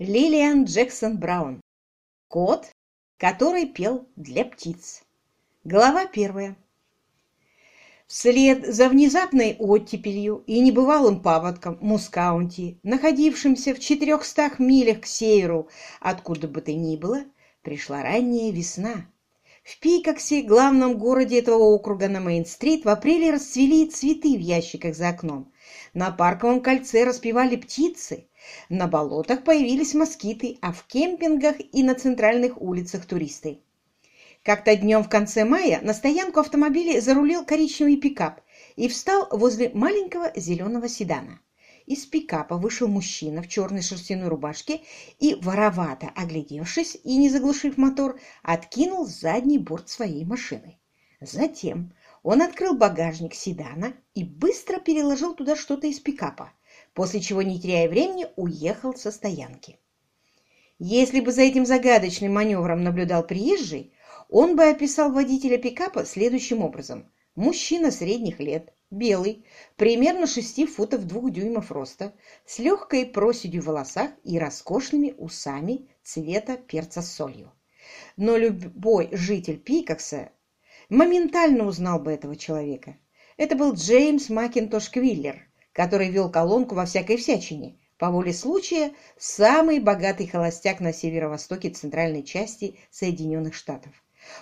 Лилиан Джексон Браун. Кот, который пел для птиц. Глава первая. Вслед за внезапной оттепелью и небывалым паводком Мускаунти, находившимся в четырехстах милях к северу, откуда бы то ни было, пришла ранняя весна. В Пикоксе, главном городе этого округа на Мейн-стрит, в апреле расцвели цветы в ящиках за окном. На парковом кольце распевали птицы, на болотах появились москиты, а в кемпингах и на центральных улицах туристы. Как-то днем в конце мая на стоянку автомобилей зарулил коричневый пикап и встал возле маленького зеленого седана. Из пикапа вышел мужчина в черной шерстяной рубашке и, воровато оглядевшись и не заглушив мотор, откинул задний борт своей машины. Затем он открыл багажник седана и быстро переложил туда что-то из пикапа, после чего, не теряя времени, уехал со стоянки. Если бы за этим загадочным маневром наблюдал приезжий, он бы описал водителя пикапа следующим образом. Мужчина средних лет, белый, примерно 6 футов 2 дюймов роста, с легкой проседью в волосах и роскошными усами цвета перца с солью. Но любой житель Пикакса моментально узнал бы этого человека. Это был Джеймс Макинтош Квиллер, который вел колонку во всякой всячине, по воле случая самый богатый холостяк на северо-востоке центральной части Соединенных Штатов.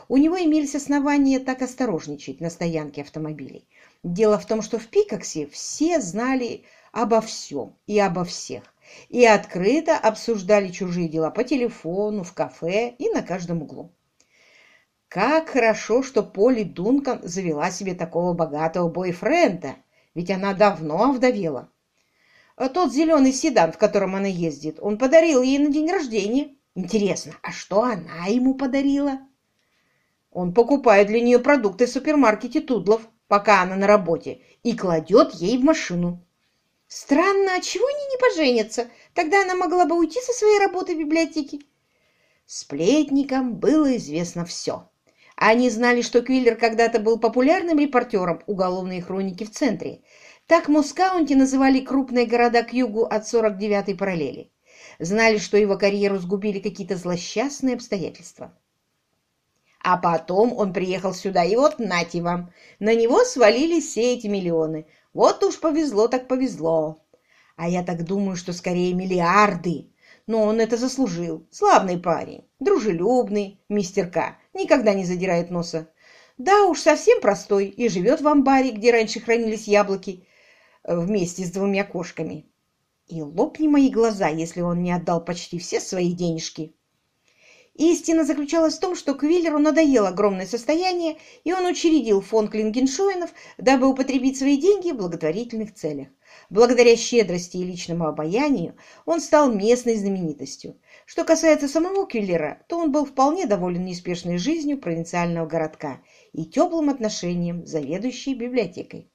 У него имелись основания так осторожничать на стоянке автомобилей. Дело в том, что в Пикоксе все знали обо всем и обо всех, и открыто обсуждали чужие дела по телефону, в кафе и на каждом углу. Как хорошо, что Поли Дункан завела себе такого богатого бойфренда, ведь она давно овдовела. А тот зеленый седан, в котором она ездит, он подарил ей на день рождения. Интересно, а что она ему подарила? Он покупает для нее продукты в супермаркете Тудлов, пока она на работе, и кладет ей в машину. Странно, а чего они не поженятся? Тогда она могла бы уйти со своей работы в библиотеке. Сплетникам было известно все. Они знали, что Квиллер когда-то был популярным репортером уголовной хроники в центре. Так Мускаунти называли крупные города к югу от 49-й параллели. Знали, что его карьеру сгубили какие-то злосчастные обстоятельства. А потом он приехал сюда, и вот нате вам, на него свалились все эти миллионы. Вот уж повезло так повезло. А я так думаю, что скорее миллиарды. Но он это заслужил. Славный парень, дружелюбный, мистер К. Никогда не задирает носа. Да уж, совсем простой, и живет в амбаре, где раньше хранились яблоки, э, вместе с двумя кошками. И лопни мои глаза, если он не отдал почти все свои денежки. Истина заключалась в том, что Квиллеру надоело огромное состояние, и он учредил фонд Клингеншоинов, дабы употребить свои деньги в благотворительных целях. Благодаря щедрости и личному обаянию он стал местной знаменитостью. Что касается самого Квиллера, то он был вполне доволен неспешной жизнью провинциального городка и теплым отношением заведующей библиотекой.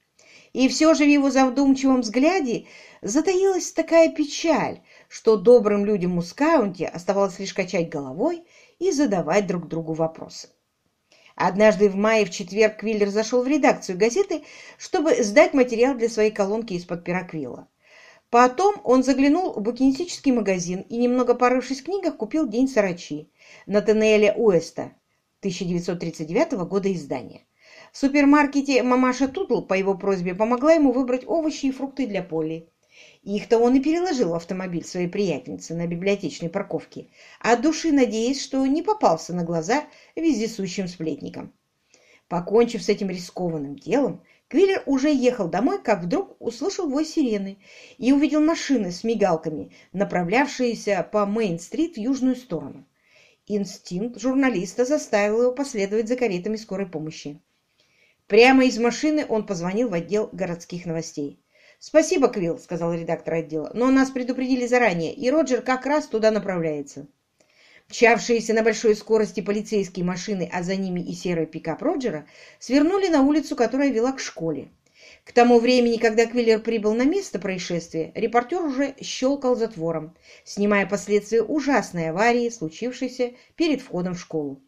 И все же в его задумчивом взгляде затаилась такая печаль, что добрым людям Мускаунти оставалось лишь качать головой и задавать друг другу вопросы. Однажды в мае в четверг Квиллер зашел в редакцию газеты, чтобы сдать материал для своей колонки из-под пироквилла. Потом он заглянул в букинистический магазин и, немного порывшись в книгах, купил «День сарачи» Натанаэля Уэста 1939 года издания. В супермаркете мамаша Тутл по его просьбе помогла ему выбрать овощи и фрукты для Полли. Их-то он и переложил в автомобиль своей приятельницы на библиотечной парковке, от души надеясь, что не попался на глаза вездесущим сплетникам. Покончив с этим рискованным делом, Квиллер уже ехал домой, как вдруг услышал вой сирены и увидел машины с мигалками, направлявшиеся по Мейн-стрит в южную сторону. Инстинкт журналиста заставил его последовать за каретами скорой помощи. Прямо из машины он позвонил в отдел городских новостей. «Спасибо, Квилл», — сказал редактор отдела, — «но нас предупредили заранее, и Роджер как раз туда направляется». Мчавшиеся на большой скорости полицейские машины, а за ними и серый пикап Роджера, свернули на улицу, которая вела к школе. К тому времени, когда Квиллер прибыл на место происшествия, репортер уже щелкал затвором, снимая последствия ужасной аварии, случившейся перед входом в школу.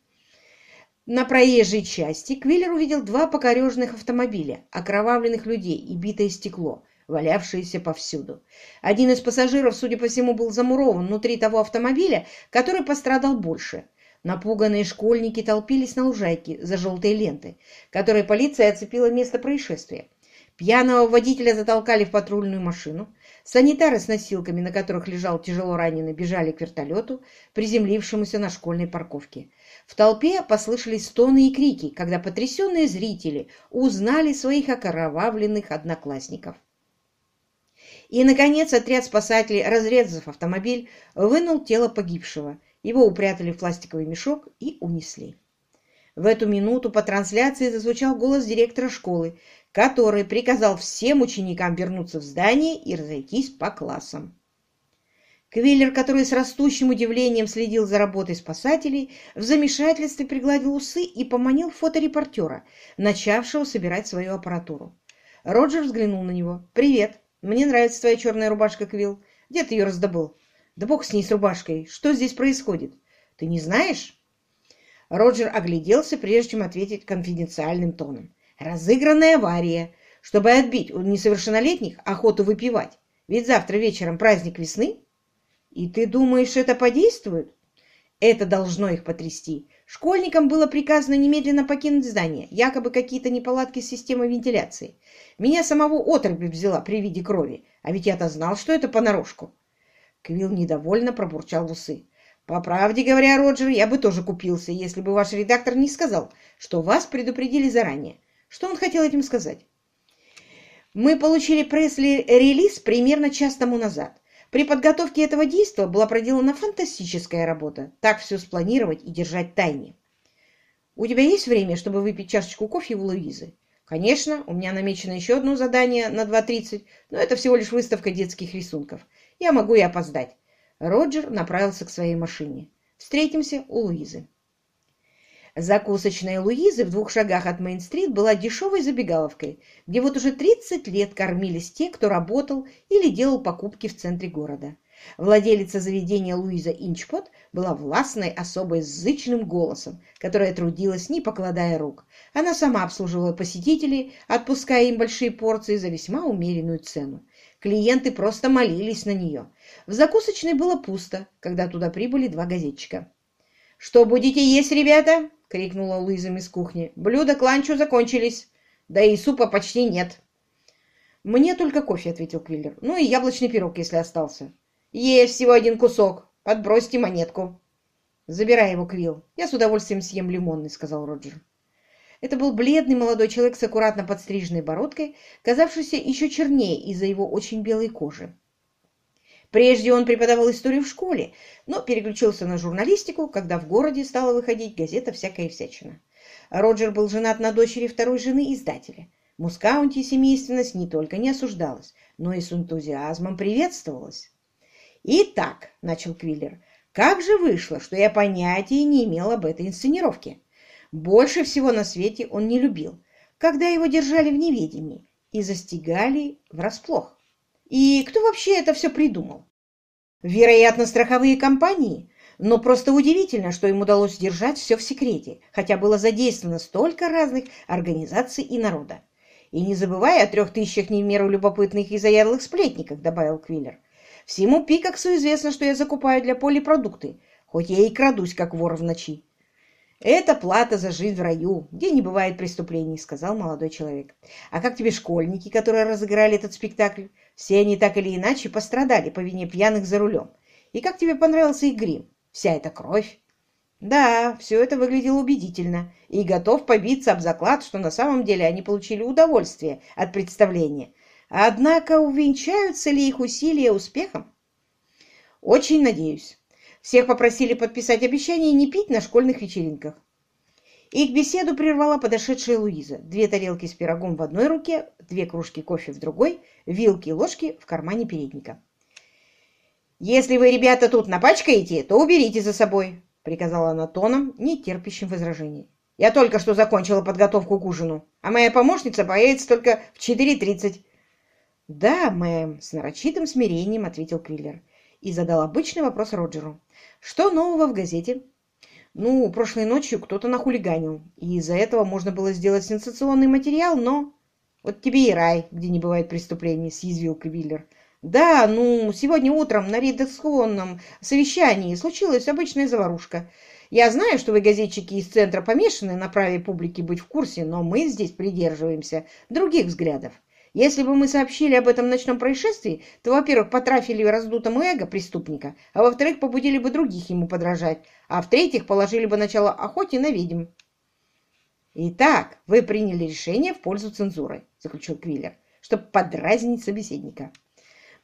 На проезжей части Квиллер увидел два покореженных автомобиля, окровавленных людей и битое стекло, валявшиеся повсюду. Один из пассажиров, судя по всему, был замурован внутри того автомобиля, который пострадал больше. Напуганные школьники толпились на лужайке за желтые ленты, которые полиция оцепила место происшествия. Пьяного водителя затолкали в патрульную машину. Санитары с носилками, на которых лежал тяжело раненый, бежали к вертолету, приземлившемуся на школьной парковке. В толпе послышались стоны и крики, когда потрясенные зрители узнали своих окровавленных одноклассников. И, наконец, отряд спасателей, разрезав автомобиль, вынул тело погибшего. Его упрятали в пластиковый мешок и унесли. В эту минуту по трансляции зазвучал голос директора школы, который приказал всем ученикам вернуться в здание и разойтись по классам. Квиллер, который с растущим удивлением следил за работой спасателей, в замешательстве пригладил усы и поманил фоторепортера, начавшего собирать свою аппаратуру. Роджер взглянул на него. «Привет. Мне нравится твоя черная рубашка, Квилл. Где ты ее раздобыл?» «Да бог с ней, с рубашкой. Что здесь происходит? Ты не знаешь?» Роджер огляделся, прежде чем ответить конфиденциальным тоном. Разыгранная авария, чтобы отбить у несовершеннолетних охоту выпивать. Ведь завтра вечером праздник весны. И ты думаешь, это подействует? Это должно их потрясти. Школьникам было приказано немедленно покинуть здание, якобы какие-то неполадки с системой вентиляции. Меня самого отрубь взяла при виде крови, а ведь я-то знал, что это понарошку. Квилл недовольно пробурчал в усы. По правде говоря, Роджер, я бы тоже купился, если бы ваш редактор не сказал, что вас предупредили заранее. Что он хотел этим сказать? Мы получили пресс-релиз примерно час тому назад. При подготовке этого действия была проделана фантастическая работа. Так все спланировать и держать тайне. У тебя есть время, чтобы выпить чашечку кофе у Луизы? Конечно, у меня намечено еще одно задание на 2.30, но это всего лишь выставка детских рисунков. Я могу и опоздать. Роджер направился к своей машине. Встретимся у Луизы. Закусочная Луизы в двух шагах от Мейн-стрит была дешевой забегаловкой, где вот уже 30 лет кормились те, кто работал или делал покупки в центре города. Владелица заведения Луиза Инчпот была властной особой с зычным голосом, которая трудилась, не покладая рук. Она сама обслуживала посетителей, отпуская им большие порции за весьма умеренную цену. Клиенты просто молились на нее. В закусочной было пусто, когда туда прибыли два газетчика. «Что будете есть, ребята?» — крикнула Луиза из кухни. «Блюда к ланчу закончились, да и супа почти нет». «Мне только кофе», — ответил Квиллер. «Ну и яблочный пирог, если остался». «Есть всего один кусок. Подбросьте монетку». «Забирай его, Квилл. Я с удовольствием съем лимонный», — сказал Роджер. Это был бледный молодой человек с аккуратно подстриженной бородкой, казавшийся еще чернее из-за его очень белой кожи. Прежде он преподавал историю в школе, но переключился на журналистику, когда в городе стала выходить газета «Всякая всячина». Роджер был женат на дочери второй жены издателя. Мускаунти семейственность не только не осуждалась, но и с энтузиазмом приветствовалась. «Итак», — начал Квиллер, — «как же вышло, что я понятия не имел об этой инсценировке? Больше всего на свете он не любил, когда его держали в неведении и застигали врасплох. И кто вообще это все придумал? Вероятно, страховые компании. Но просто удивительно, что им удалось держать все в секрете, хотя было задействовано столько разных организаций и народа. И не забывая о трех тысячах не в меру любопытных и заядлых сплетников, добавил Квиллер. Всему Пикаксу известно, что я закупаю для Поли продукты, хоть я и крадусь, как вор в ночи. «Это плата за жизнь в раю, где не бывает преступлений», — сказал молодой человек. «А как тебе школьники, которые разыграли этот спектакль? Все они так или иначе пострадали по вине пьяных за рулем. И как тебе понравился их грим? Вся эта кровь?» «Да, все это выглядело убедительно, и готов побиться об заклад, что на самом деле они получили удовольствие от представления. Однако увенчаются ли их усилия успехом?» «Очень надеюсь». Всех попросили подписать обещание не пить на школьных вечеринках. Их беседу прервала подошедшая Луиза. Две тарелки с пирогом в одной руке, две кружки кофе в другой, вилки и ложки в кармане передника. «Если вы, ребята, тут напачкаете, то уберите за собой», — приказала она тоном, не терпящим возражений. «Я только что закончила подготовку к ужину, а моя помощница появится только в 4.30». «Да, мэм», — с нарочитым смирением ответил Квиллер и задал обычный вопрос Роджеру. Что нового в газете? Ну, прошлой ночью кто-то нахулиганил, и из-за этого можно было сделать сенсационный материал, но... Вот тебе и рай, где не бывает преступлений, съязвил Квиллер. Да, ну, сегодня утром на редакционном совещании случилась обычная заварушка. Я знаю, что вы, газетчики из центра, помешаны на праве публики быть в курсе, но мы здесь придерживаемся других взглядов. Если бы мы сообщили об этом ночном происшествии, то, во-первых, потрафили раздутому эго преступника, а во-вторых, побудили бы других ему подражать, а в-третьих, положили бы начало охоте на ведьм. «Итак, вы приняли решение в пользу цензуры», — заключил Квиллер, чтобы подразнить собеседника.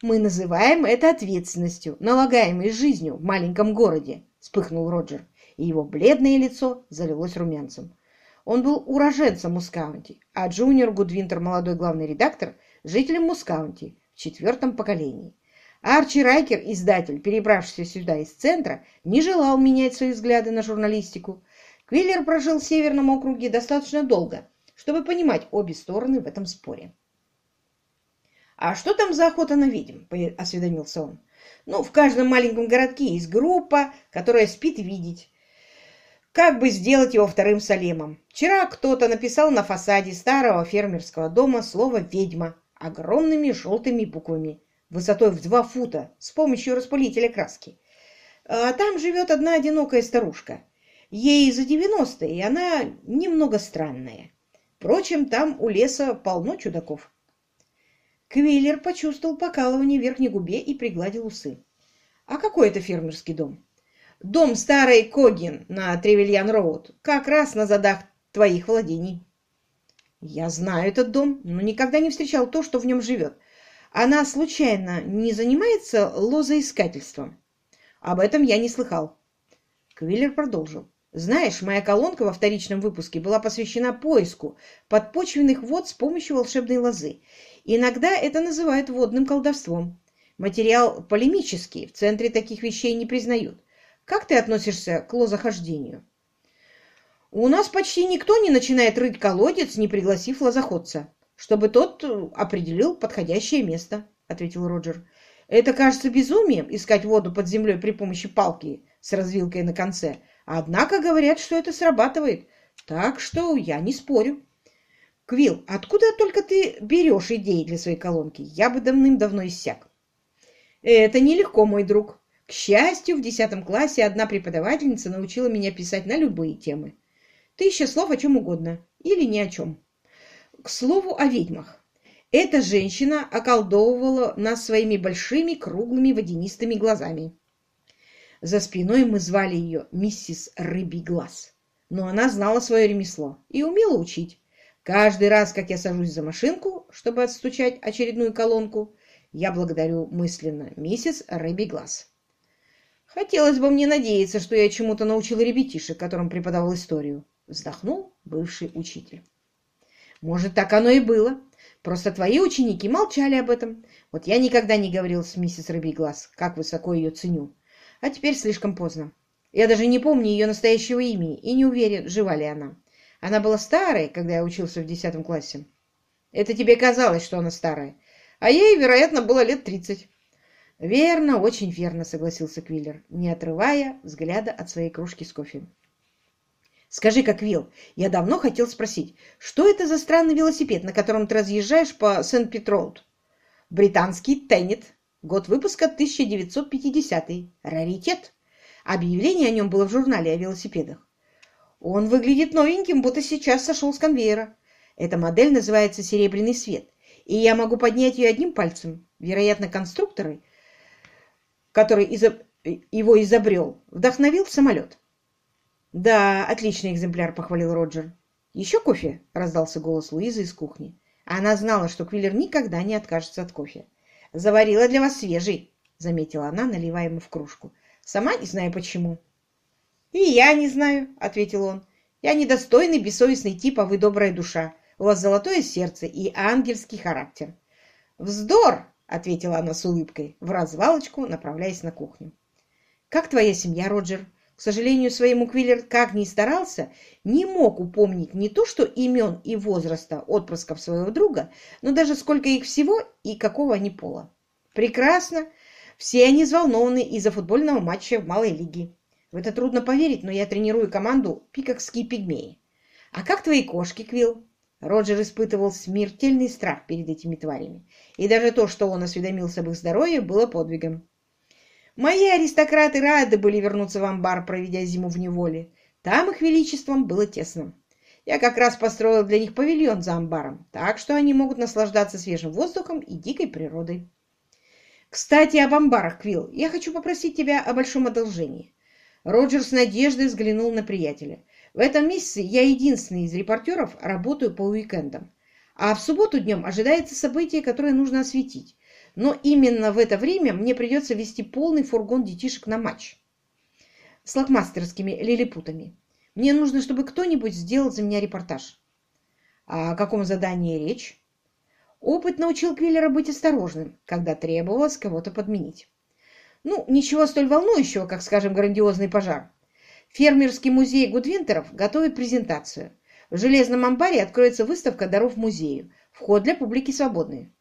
«Мы называем это ответственностью, налагаемой жизнью в маленьком городе», — вспыхнул Роджер, и его бледное лицо залилось румянцем. Он был уроженцем Мускаунти, а Джуниор Гудвинтер, молодой главный редактор, жителем Мускаунти в четвертом поколении. Арчи Райкер, издатель, перебравшийся сюда из центра, не желал менять свои взгляды на журналистику. Квиллер прожил в Северном округе достаточно долго, чтобы понимать обе стороны в этом споре. «А что там за охота на ведьм?» – осведомился он. «Ну, в каждом маленьком городке есть группа, которая спит и видит. Как бы сделать его вторым Салемом? Вчера кто-то написал на фасаде старого фермерского дома слово «ведьма» огромными желтыми буквами, высотой в два фута, с помощью распылителя краски. А там живет одна одинокая старушка. Ей за 90, и она немного странная. Впрочем, там у леса полно чудаков. Квиллер почувствовал покалывание в верхней губе и пригладил усы. «А какой это фермерский дом?» Дом старой Когин на Тревельян-Роуд, как раз на задах твоих владений. Я знаю этот дом, но никогда не встречал то, чкто в нем живет. Она, случайно, не занимается лозоискательством? Об этом я не слыхал. Квиллер продолжил. Знаешь, моя колонка во вторничном выпуске была посвящена поиску подпочвенных вод с помощью волшебной лозы. Иногда это называют водным колдовством. Материал полемический, в центре таких вещей не признают. Как ты относишься к лозохождению? У нас почти никто не начинает рыть колодец, не пригласив лозоходца, чтобы тот определил подходящее место, ответил Роджер. Это кажется безумием искать воду под землей при помощи палки с развилкой на конце. Однако говорят, что это срабатывает. Так что я не спорю. Квилл, откуда только ты берешь идеи для своей колонки? Я бы давным-давно иссяк. Это нелегко, мой друг. К счастью, в десятом классе одна преподавательница научила меня писать на любые темы. Тысяча слов о чем угодно или ни о чем. К слову о ведьмах. Эта женщина околдовывала нас своими большими круглыми водянистыми глазами. За спиной мы звали ее миссис Рыбий Глаз. Но она знала свое ремесло и умела учить. Каждый раз, как я сажусь за машинку, чтобы отстучать очередную колонку, я благодарю мысленно миссис Рыбий Глаз. Хотелось бы мне надеяться, что я чему-то научил ребятишек, которым преподавал историю. Вздохнул бывший учитель. Может, так оно и было. Просто твои ученики молчали об этом. Вот я никогда не говорил с миссис Рыбиглаз, как высоко ее ценю. А теперь слишком поздно. Я даже не помню ее настоящего имени и не уверен, жива ли она. Она была старой, когда я учился в десятом классе. Это тебе казалось, что она старая. А ей, вероятно, было лет тридцать. «Верно, очень верно», — согласился Квиллер, не отрывая взгляда от своей кружки с кофе. «Скажи-ка, Квилл, я давно хотел спросить, что это за странный велосипед, на котором ты разъезжаешь по Сент-Петроуд?» «Британский Теннет, год выпуска 1950-й, раритет. Объявление о нем было в журнале о велосипедах. Он выглядит новеньким, будто сейчас сошел с конвейера. Эта модель называется «Серебряный свет», и я могу поднять ее одним пальцем. Вероятно, конструкторы который изоб... его изобрел, вдохновил самолет. «Да, отличный экземпляр», — похвалил Роджер. «Еще кофе?» — раздался голос Луизы из кухни. Она знала, что Квиллер никогда не откажется от кофе. «Заварила для вас свежий», — заметила она, наливая ему в кружку. «Сама не знаю почему». «И я не знаю», — ответил он. «Я недостойный, бессовестный тип, а вы добрая душа. У вас золотое сердце и ангельский характер». «Вздор!» Ответила она с улыбкой, в развалочку направляясь на кухню. «Как твоя семья, Роджер?» К сожалению своему, Квиллер, как ни старался, не мог упомнить не то что имен и возраста отпрысков своего друга, но даже сколько их всего и какого они пола. «Прекрасно! Все они взволнованы из-за футбольного матча в малой лиге. В это трудно поверить, но я тренирую команду «Пикокские пигмеи». А как твои кошки, Квилл? Роджер испытывал смертельный страх перед этими тварями, и даже то, что он осведомился об их здоровье, было подвигом. Мои аристократы рады были вернуться в амбар, проведя зиму в неволе. Там их величеством было тесно. Я как раз построил для них павильон за амбаром, так что они могут наслаждаться свежим воздухом и дикой природой. Кстати, об амбарах, Квилл, я хочу попросить тебя о большом одолжении. Роджер с надеждой взглянул на приятеля. В этом месяце я единственный из репортеров работаю по уикендам. А в субботу днем ожидается событие, которое нужно осветить. Но именно в это время мне придется вести полный фургон детишек на матч с лакмастерскими лилипутами. Мне нужно, чтобы кто-нибудь сделал за меня репортаж. А о каком задании речь? Опыт научил Квиллера быть осторожным, когда требовалось кого-то подменить. Ну, ничего столь волнующего, как, скажем, грандиозный пожар. Фермерский музей Гудвинтеров готовит презентацию. В Железном амбаре откроется выставка даров музею. Вход для публики свободный.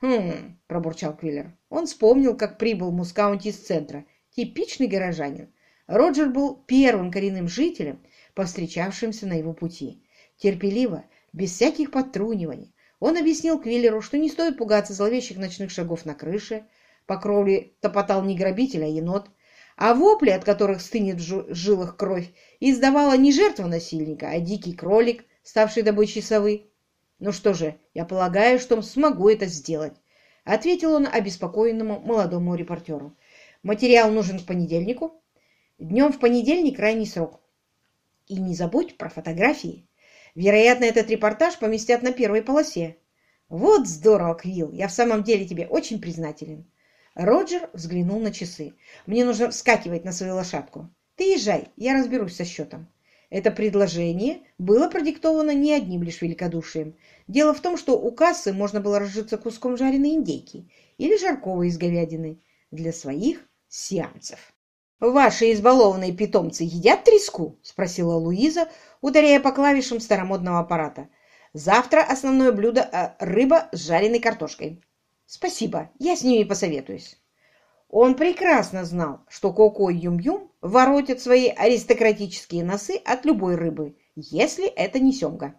«Хм...» – пробурчал Квиллер. Он вспомнил, как прибыл в Мускаунти из центра. Типичный горожанин. Роджер был первым коренным жителем, повстречавшимся на его пути. Терпеливо, без всяких подтруниваний, он объяснил Квиллеру, что не стоит пугаться зловещих ночных шагов на крыше. По кровле топотал не грабитель, а енот – а вопли, от которых стынет в жилах кровь, издавала не жертва насильника, а дикий кролик, ставший добычей совы. «Ну что же, я полагаю, что смогу это сделать», — ответил он обеспокоенному молодому репортеру. «Материал нужен к понедельнику?» «Днем в понедельник крайний срок». «И не забудь про фотографии. Вероятно, этот репортаж поместят на первой полосе». «Вот здорово, Квилл! Я в самом деле тебе очень признателен. Роджер взглянул на часы. «Мне нужно вскакивать на свою лошадку. Ты езжай, я разберусь со счетом». Это предложение было продиктовано не одним лишь великодушием. Дело в том, что у кассы можно было разжиться куском жареной индейки или жаркого из говядины для своих сеансов. «Ваши избалованные питомцы едят треску?» – спросила Луиза, ударяя по клавишам старомодного аппарата. «Завтра основное блюдо – рыба с жареной картошкой». Спасибо, я с ними посоветуюсь. Он прекрасно знал, что Коко и Юм-Юм воротят свои аристократические носы от любой рыбы, если это не семга.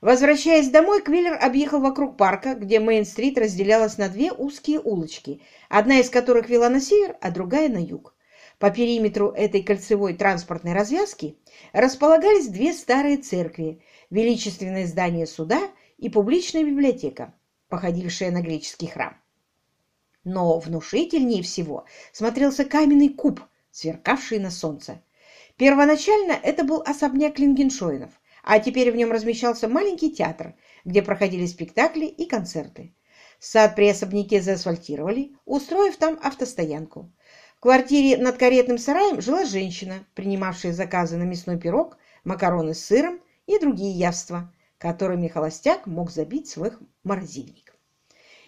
Возвращаясь домой, Квиллер объехал вокруг парка, где Мейн-стрит разделялась на две узкие улочки, одна из которых вела на север, а другая на юг. По периметру этой кольцевой транспортной развязки располагались две старые церкви, величественное здание суда и публичная библиотека походившее на греческий храм. Но внушительнее всего смотрелся каменный куб, сверкавший на солнце. Первоначально это был особняк Лингеншоинов, а теперь в нем размещался маленький театр, где проходили спектакли и концерты. Сад при особняке заасфальтировали, устроив там автостоянку. В квартире над каретным сараем жила женщина, принимавшая заказы на мясной пирог, макароны с сыром и другие явства, которыми холостяк мог забить свой морозильник.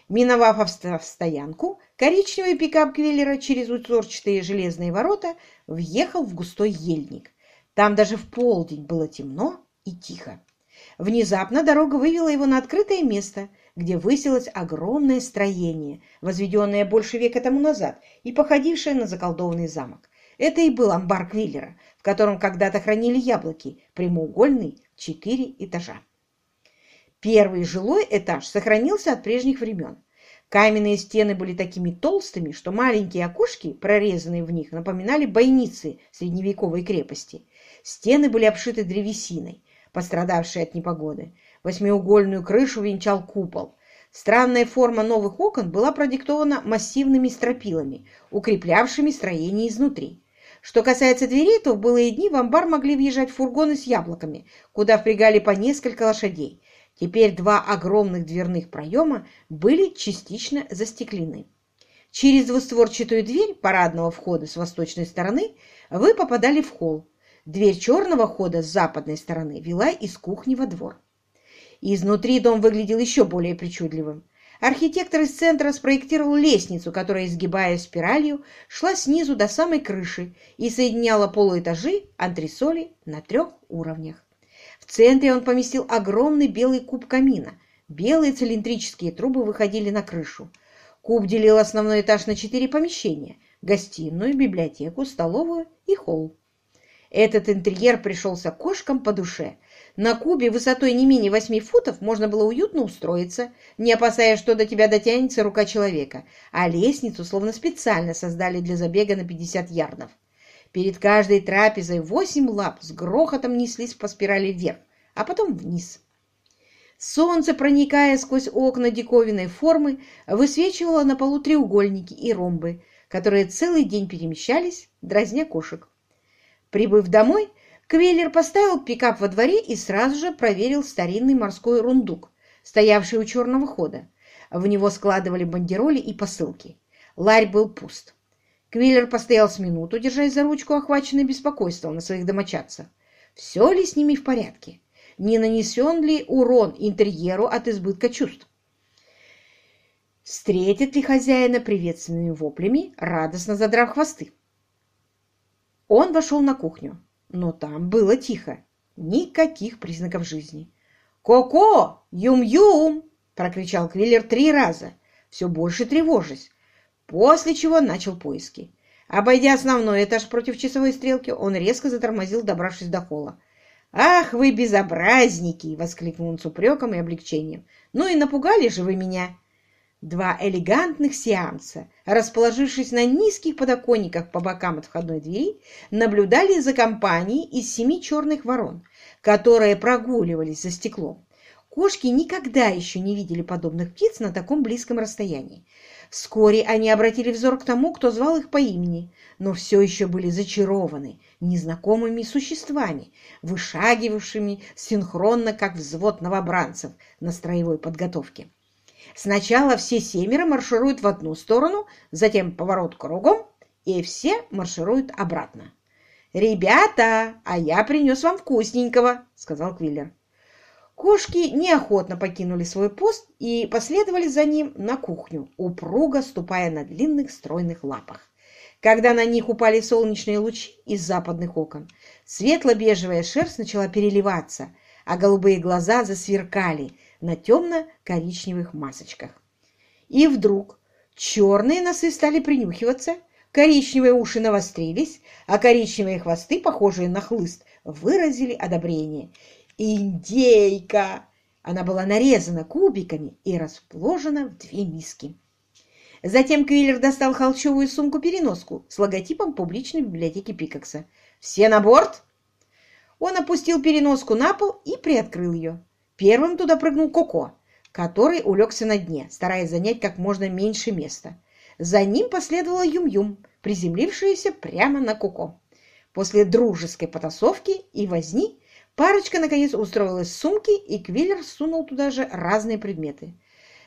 Миновав автостоянку, коричневый пикап Квиллера через узорчатые железные ворота въехал в густой ельник. Там даже в полдень было темно и тихо. Внезапно дорога вывела его на открытое место, где высилось огромное строение, возведенное больше века тому назад и походившее на заколдованный замок. Это и был амбар Квиллера, в котором когда-то хранили яблоки, прямоугольный, четыре этажа. Первый жилой этаж сохранился от прежних времен. Каменные стены были такими толстыми, что маленькие окошки, прорезанные в них, напоминали бойницы средневековой крепости. Стены были обшиты древесиной, пострадавшей от непогоды. Восьмиугольную крышу венчал купол. Странная форма новых окон была продиктована массивными стропилами, укреплявшими строение изнутри. Что касается дверей, то в былые дни в амбар могли въезжать фургоны с яблоками, куда впрягали по несколько лошадей. Теперь два огромных дверных проема были частично застеклены. Через двустворчатую дверь парадного входа с восточной стороны вы попадали в холл. Дверь черного хода с западной стороны вела из кухни во двор. Изнутри дом выглядел еще более причудливым. Архитектор из центра спроектировал лестницу, которая, изгибая спиралью, шла снизу до самой крыши и соединяла полуэтажи антресоли на трех уровнях. В центре он поместил огромный белый куб камина. Белые цилиндрические трубы выходили на крышу. Куб делил основной этаж на четыре помещения – гостиную, библиотеку, столовую и холл. Этот интерьер пришелся кошкам по душе. На кубе высотой не менее восьми футов можно было уютно устроиться, не опасаясь, что до тебя дотянется рука человека, а лестницу словно специально создали для забега на 50 ярдов. Перед каждой трапезой восемь лап с грохотом неслись по спирали вверх, а потом вниз. Солнце, проникая сквозь окна диковинной формы, высвечивало на полу треугольники и ромбы, которые целый день перемещались, дразня кошек. Прибыв домой, Квеллер поставил пикап во дворе и сразу же проверил старинный морской рундук, стоявший у черного хода. В него складывали бандероли и посылки. Ларь был пуст. Квиллер постоял с минуту, держась за ручку, охваченный беспокойством на своих домочадцах. Все ли с ними в порядке? Не нанесен ли урон интерьеру от избытка чувств? Встретит ли хозяина приветственными воплями, радостно задрав хвосты? Он вошел на кухню, но там было тихо, никаких признаков жизни. «Ко-ко! Юм-юм!» — прокричал Квиллер три раза, все больше тревожась, после чего начал поиски. Обойдя основной этаж против часовой стрелки, он резко затормозил, добравшись до холла. «Ах, вы безобразники!» — воскликнул он с упреком и облегчением. «Ну и напугали же вы меня!» Два элегантных сеанса, расположившись на низких подоконниках по бокам от входной двери, наблюдали за компанией из семи черных ворон, которые прогуливались за стеклом. Кошки никогда еще не видели подобных птиц на таком близком расстоянии. Вскоре они обратили взор к тому, кто звал их по имени, но все еще были зачарованы незнакомыми существами, вышагивавшими синхронно, как взвод новобранцев на строевой подготовке. Сначала все семеро маршируют в одну сторону, затем поворот кругом, и все маршируют обратно. «Ребята, а я принес вам вкусненького», — сказал Квиллер. Кошки неохотно покинули свой пост и последовали за ним на кухню, упруго ступая на длинных стройных лапах. Когда на них упали солнечные лучи из западных окон, светло-бежевая шерсть начала переливаться, а голубые глаза засверкали на темно-коричневых масочках. И вдруг черные носы стали принюхиваться, коричневые уши навострились, а коричневые хвосты, похожие на хлыст, выразили одобрение. «Индейка!» Она была нарезана кубиками и расположена в две миски. Затем Квиллер достал холщовую сумку-переноску с логотипом публичной библиотеки Пикакса. «Все на борт?» Он опустил переноску на пол и приоткрыл ее. Первым туда прыгнул Коко, который улегся на дне, стараясь занять как можно меньше места. За ним последовала Юм-Юм, приземлившаяся прямо на Коко. После дружеской потасовки и возни Парочка, наконец, устроилась в сумке, и Квиллер сунул туда же разные предметы.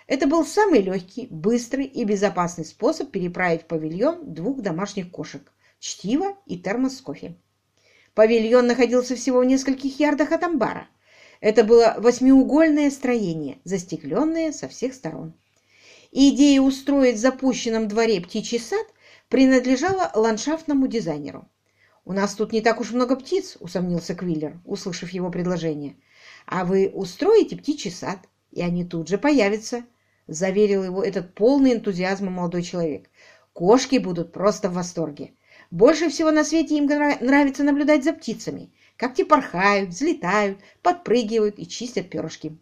Это был самый легкий, быстрый и безопасный способ переправить в павильон двух домашних кошек – чтиво и термос с кофе. Павильон находился всего в нескольких ярдах от амбара. Это было восьмиугольное строение, застекленное со всех сторон. Идея устроить в запущенном дворе птичий сад принадлежала ландшафтному дизайнеру. «У нас тут не так уж много птиц», — усомнился Квиллер, услышав его предложение. «А вы устроите птичий сад, и они тут же появятся», — заверил его этот полный энтузиазма молодой человек. «Кошки будут просто в восторге. Больше всего на свете им нравится наблюдать за птицами, как те порхают, взлетают, подпрыгивают и чистят перышки».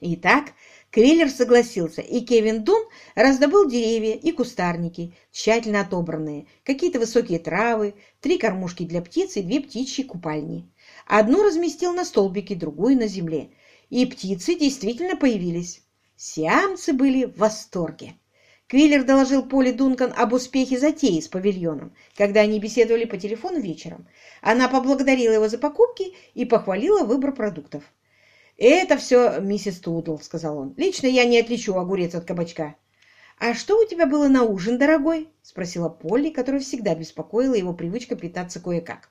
Итак, Квиллер согласился, и Кевин Дун раздобыл деревья и кустарники, тщательно отобранные, какие-то высокие травы, три кормушки для птиц и две птичьи купальни. Одну разместил на столбике, другую на земле. И птицы действительно появились. Сиамцы были в восторге. Квиллер доложил Поле Дункан об успехе затеи с павильоном, когда они беседовали по телефону вечером. Она поблагодарила его за покупки и похвалила выбор продуктов. «Это все миссис Тудл», — сказал он. «Лично я не отличу огурец от кабачка». «А что у тебя было на ужин, дорогой?» — спросила Полли, которая всегда беспокоила его привычка питаться кое-как.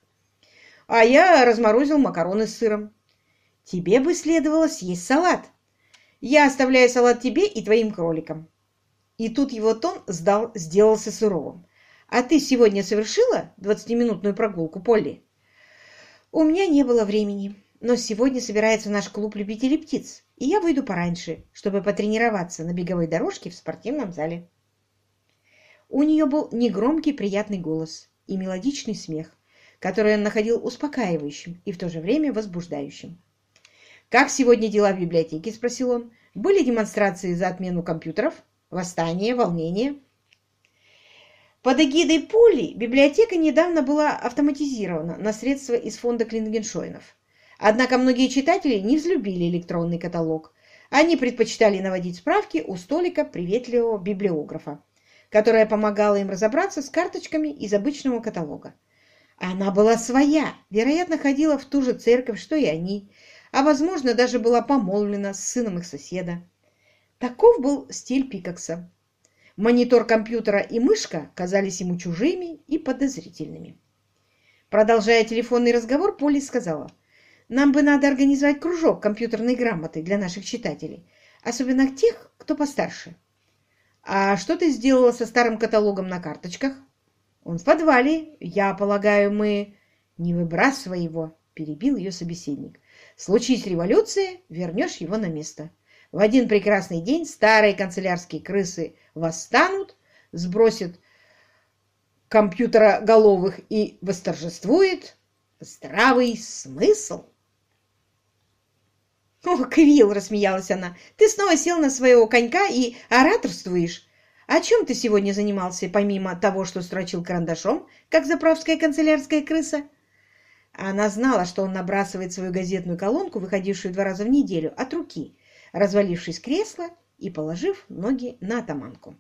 «А я разморозил макароны с сыром». «Тебе бы следовало съесть салат. Я оставляю салат тебе и твоим кроликам». И тут его тон сдал, сделался суровым. «А ты сегодня совершила двадцатиминутную прогулку, Полли?» «У меня не было времени», но сегодня собирается наш клуб любителей птиц, и я выйду пораньше, чтобы потренироваться на беговой дорожке в спортивном зале. У нее был негромкий приятный голос и мелодичный смех. которое он находил успокаивающим и в то же время возбуждающим. «Как сегодня дела в библиотеке?» – спросил он. «Были демонстрации за отмену компьютеров? Восстание? Волнение?» Под эгидой Поли библиотека недавно была автоматизирована на средства из фонда Клингеншойнов. Однако многие читатели не взлюбили электронный каталог. Они предпочитали наводить справки у столика приветливого библиографа, которая помогала им разобраться с карточками из обычного каталога. Она была своя, вероятно, ходила в ту же церковь, что и они, а, возможно, даже была помолвлена с сыном их соседа. Таков был стиль Пикакса. Монитор компьютера и мышка казались ему чужими и подозрительными. Продолжая телефонный разговор, Полли сказала, «Нам бы надо организовать кружок компьютерной грамоты для наших читателей, особенно тех, кто постарше». «А что ты сделала со старым каталогом на карточках?» «Он в подвале. Я полагаю, мы...» «Не выбрасывай его», — перебил ее собеседник. «Случись революция, вернешь его на место». В один прекрасный день старые канцелярские крысы восстанут, сбросят компьютера-головых и восторжествует здравый смысл. «О, Квилл!» — рассмеялась она. «Ты снова сел на своего конька и ораторствуешь. О чем ты сегодня занимался, помимо того, что строчил карандашом, как заправская канцелярская крыса?» Она знала, что он набрасывает свою газетную колонку, выходившую два раза в неделю, от руки, развалившись в кресло и положив ноги на атаманку.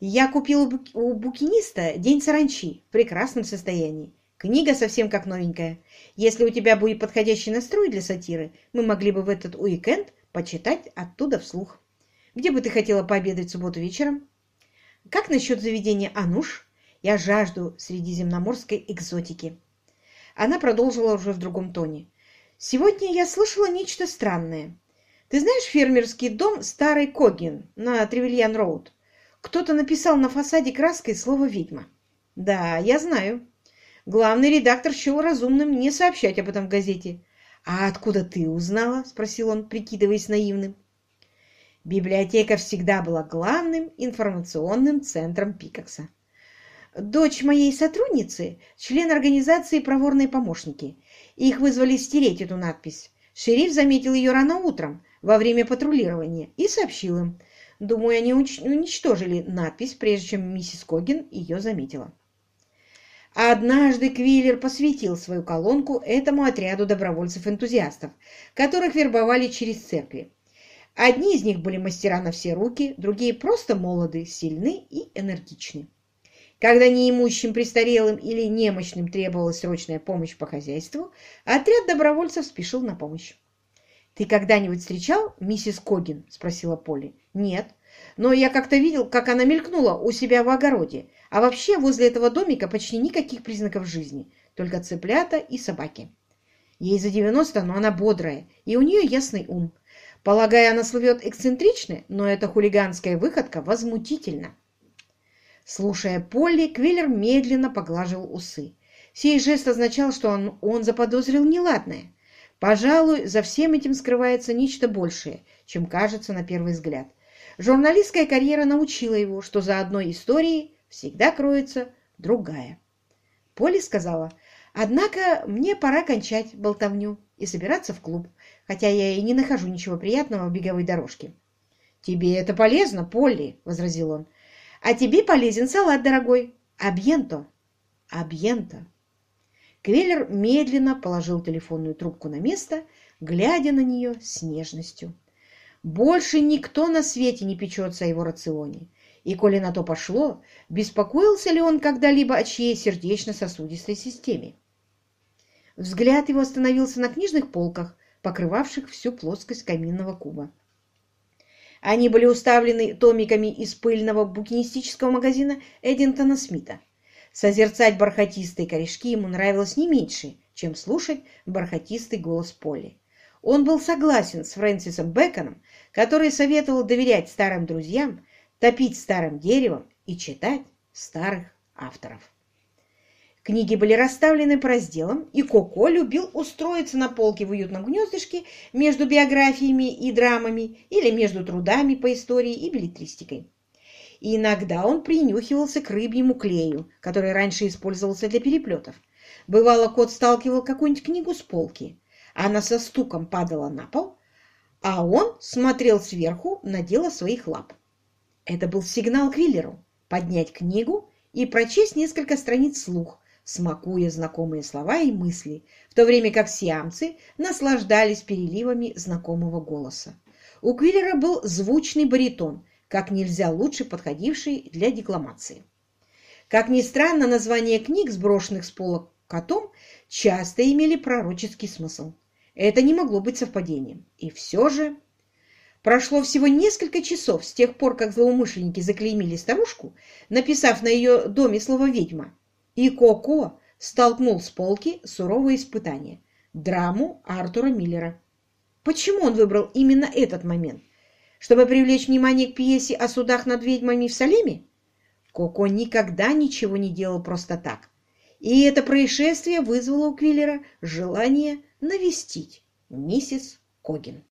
Я купил у букиниста «День саранчи» в прекрасном состоянии. Книга совсем как новенькая. Если у тебя будет подходящий настрой для сатиры, мы могли бы в этот уикенд почитать оттуда вслух. Где бы ты хотела пообедать в субботу вечером? Как насчет заведения «Ануш»? Я жажду средиземноморской экзотики. Она продолжила уже в другом тоне. Сегодня я слышала нечто странное. Ты знаешь фермерский дом Старый Когин на Тревельян-Роуд? Кто-то написал на фасаде краской слово «ведьма». Да, я знаю. Главный редактор счел разумным не сообщать об этом в газете. «А откуда ты узнала?» — спросил он, прикидываясь наивным. Библиотека всегда была главным информационным центром Пикакса. Дочь моей сотрудницы – член организации «Проворные помощники». Их вызвали стереть эту надпись. Шериф заметил ее рано утром, во время патрулирования и сообщил им. Думаю, они уничтожили надпись, прежде чем миссис Когин ее заметила. Однажды Квиллер посвятил свою колонку этому отряду добровольцев-энтузиастов, которых вербовали через церкви. Одни из них были мастера на все руки, другие просто молоды, сильны и энергичны. Когда неимущим, престарелым или немощным требовалась срочная помощь по хозяйству, отряд добровольцев спешил на помощь. «Ты когда-нибудь встречал миссис Когин?» – спросила Полли. «Нет, но я как-то видел, как она мелькнула у себя в огороде. А вообще возле этого домика почти никаких признаков жизни, только цыплята и собаки. Ей за 90, но она бодрая, и у нее ясный ум. Полагаю, она слывет эксцентричной, но эта хулиганская выходка возмутительна». Слушая Полли, Квиллер медленно поглаживал усы. Сей жест означал, что он, он заподозрил неладное. Пожалуй, за всем этим скрывается нечто большее, чем кажется на первый взгляд. Журналистская карьера научила его, что за одной историей всегда кроется другая. Поли сказала, «Однако мне пора кончать болтовню и собираться в клуб, хотя я и не нахожу ничего приятного в беговой дорожке». «Тебе это полезно, Полли», — возразил он. «А тебе полезен салат, дорогой. Абьенто». «Абьенто». Квеллер медленно положил телефонную трубку на место, глядя на нее с нежностью. Больше никто на свете не печется о его рационе. И, коли на то пошло, беспокоился ли он когда-либо о чьей сердечно-сосудистой системе? Взгляд его остановился на книжных полках, покрывавших всю плоскость каминного куба. Они были уставлены томиками из пыльного букинистического магазина Эдинтона Смита. Созерцать бархатистые корешки ему нравилось не меньше, чем слушать бархатистый голос Полли. Он был согласен с Фрэнсисом Бэконом, который советовал доверять старым друзьям, топить старым деревом и читать старых авторов. Книги были расставлены по разделам, и Коко любил устроиться на полке в уютном гнездышке между биографиями и драмами или между трудами по истории и билетристикой и иногда он принюхивался к рыбьему клею, который раньше использовался для переплетов. Бывало, кот сталкивал какую-нибудь книгу с полки, она со стуком падала на пол, а он смотрел сверху на дело своих лап. Это был сигнал Квиллеру поднять книгу и прочесть несколько страниц вслух, смакуя знакомые слова и мысли, в то время как сиамцы наслаждались переливами знакомого голоса. У Квиллера был звучный баритон, как нельзя лучше подходивший для декламации. Как ни странно, названия книг, сброшенных с полок котом, часто имели пророческий смысл. Это не могло быть совпадением. И все же... Прошло всего несколько часов с тех пор, как злоумышленники заклеймили старушку, написав на ее доме слово «ведьма», и Коко столкнул с полки суровое испытание – драму Артура Миллера. Почему он выбрал именно этот момент? Чтобы привлечь внимание к пьесе о судах над ведьмами в Салеме? Коко никогда ничего не делал просто так. И это происшествие вызвало у Квиллера желание навестить миссис Когин.